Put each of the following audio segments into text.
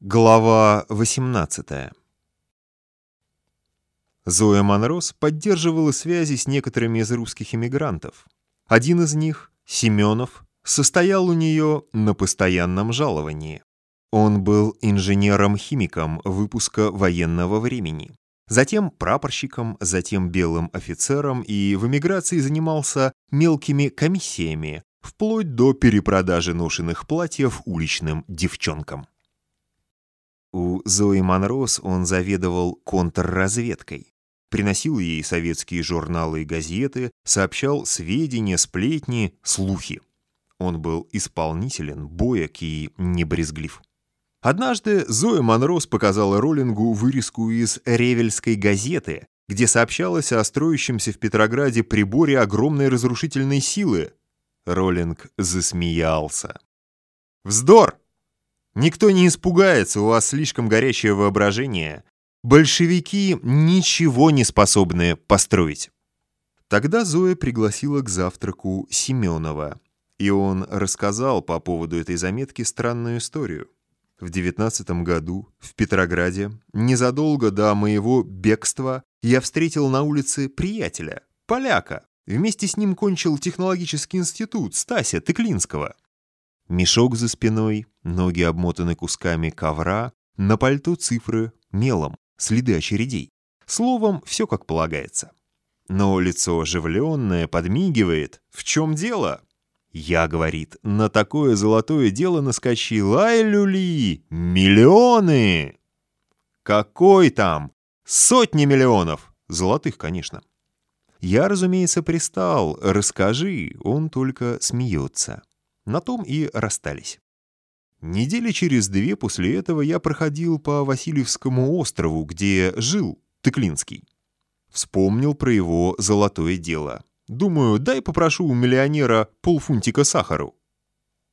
Глава 18 Зоя Монрос поддерживала связи с некоторыми из русских эмигрантов. Один из них, Семенов, состоял у нее на постоянном жаловании. Он был инженером-химиком выпуска военного времени. Затем прапорщиком, затем белым офицером и в эмиграции занимался мелкими комиссиями, вплоть до перепродажи ношенных платьев уличным девчонкам. У Зои Монрос он заведовал контрразведкой. Приносил ей советские журналы и газеты, сообщал сведения, сплетни, слухи. Он был исполнителен, боек и небрезглив. Однажды Зоя Монрос показала Роллингу вырезку из «Ревельской газеты», где сообщалось о строящемся в Петрограде приборе огромной разрушительной силы. Роллинг засмеялся. «Вздор! Никто не испугается, у вас слишком горячее воображение. Большевики ничего не способны построить. Тогда Зоя пригласила к завтраку Семенова, и он рассказал по поводу этой заметки странную историю. В девятнадцатом году в Петрограде, незадолго до моего бегства, я встретил на улице приятеля, поляка. Вместе с ним кончил технологический институт Стася Тыклинского. Мешок за спиной, ноги обмотаны кусками ковра, на пальто цифры мелом, следы очередей. Словом, все как полагается. Но лицо оживленное, подмигивает. В чем дело? Я, говорит, на такое золотое дело наскочил. Ай, люли! Миллионы! Какой там? Сотни миллионов! Золотых, конечно. Я, разумеется, пристал. Расскажи, он только смеется. На том и расстались. Недели через две после этого я проходил по Васильевскому острову, где жил Тыклинский. Вспомнил про его золотое дело. Думаю, дай попрошу у миллионера полфунтика сахару.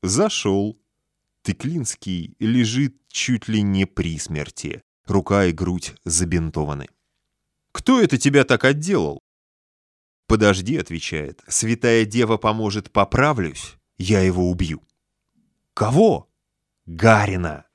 Зашел. Тыклинский лежит чуть ли не при смерти. Рука и грудь забинтованы. «Кто это тебя так отделал?» «Подожди», — отвечает, — «святая дева поможет, поправлюсь» я его убью. Кого? Гарина.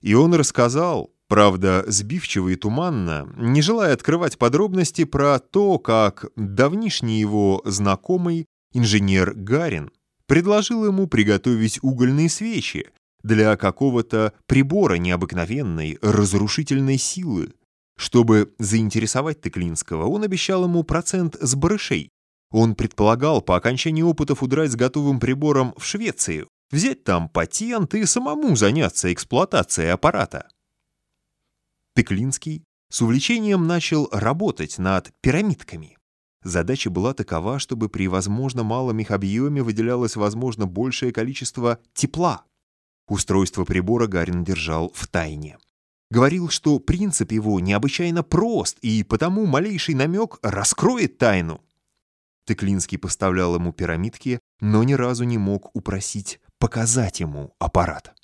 И он рассказал, правда, сбивчиво и туманно, не желая открывать подробности про то, как давнишний его знакомый, инженер Гарин, предложил ему приготовить угольные свечи для какого-то прибора необыкновенной, разрушительной силы. Чтобы заинтересовать Тыклинского, он обещал ему процент с барышей, он предполагал по окончании опытов удрать с готовым прибором в Швецию, взять там патент и самому заняться эксплуатацией аппарата. Пеклинский с увлечением начал работать над пирамидками. Задача была такова, чтобы при возможно малом их объеме выделялось возможно большее количество тепла. Устройство прибора Гарин держал в тайне. Говорил, что принцип его необычайно прост, и потому малейший намек раскроет тайну. Тыклинский поставлял ему пирамидки, но ни разу не мог упросить показать ему аппарат.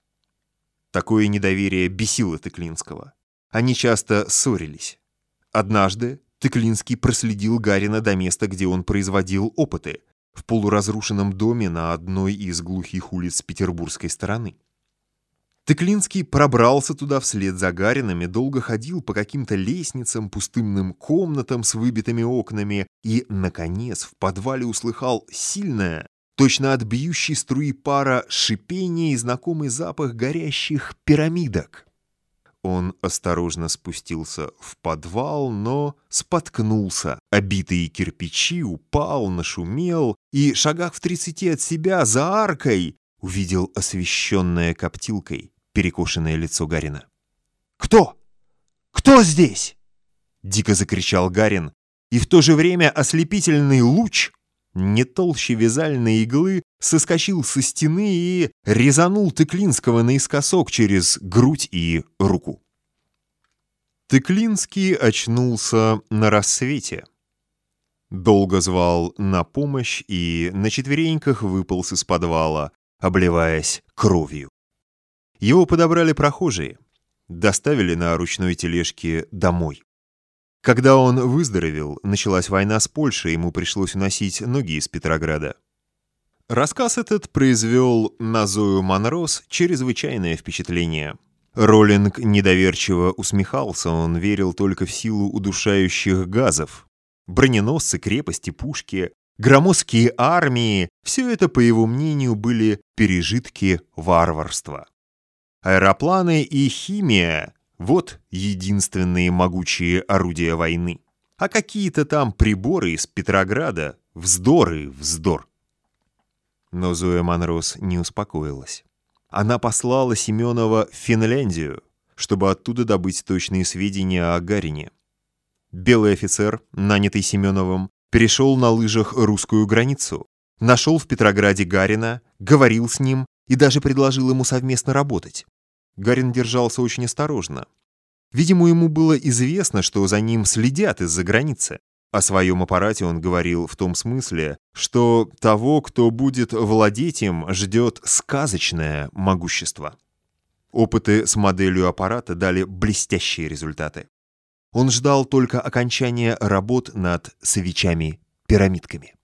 Такое недоверие бесило Тыклинского. Они часто ссорились. Однажды Тыклинский проследил Гарина до места, где он производил опыты, в полуразрушенном доме на одной из глухих улиц петербургской стороны. Тыклинский пробрался туда вслед за Гаринами, долго ходил по каким-то лестницам, пустынным комнатам с выбитыми окнами и, наконец, в подвале услыхал сильное, точно от бьющей струи пара, шипение и знакомый запах горящих пирамидок. Он осторожно спустился в подвал, но споткнулся. Обитые кирпичи упал, нашумел, и, шагах в тридцати от себя, за аркой, увидел освещенное коптилкой перекошенное лицо Гарина. «Кто? Кто здесь?» Дико закричал Гарин, и в то же время ослепительный луч, не толще вязальной иглы, соскочил со стены и резанул Тыклинского наискосок через грудь и руку. Тыклинский очнулся на рассвете. Долго звал на помощь и на четвереньках выполз из подвала, обливаясь кровью. Его подобрали прохожие, доставили на ручной тележке домой. Когда он выздоровел, началась война с Польшей, ему пришлось уносить ноги из Петрограда. Рассказ этот произвел на Зою Монрос чрезвычайное впечатление. Роллинг недоверчиво усмехался, он верил только в силу удушающих газов. Броненосцы, крепости, пушки, громоздкие армии — все это, по его мнению, были пережитки варварства. Аэропланы и химия — вот единственные могучие орудия войны. А какие-то там приборы из Петрограда — вздор и вздор. Но Зоя Монрос не успокоилась. Она послала Семенова в Финляндию, чтобы оттуда добыть точные сведения о Гарине. Белый офицер, нанятый Семеновым, перешел на лыжах русскую границу, нашел в Петрограде Гарина, говорил с ним и даже предложил ему совместно работать. Гарин держался очень осторожно. Видимо, ему было известно, что за ним следят из-за границы. О своем аппарате он говорил в том смысле, что того, кто будет владеть им, ждет сказочное могущество. Опыты с моделью аппарата дали блестящие результаты. Он ждал только окончания работ над свечами-пирамидками.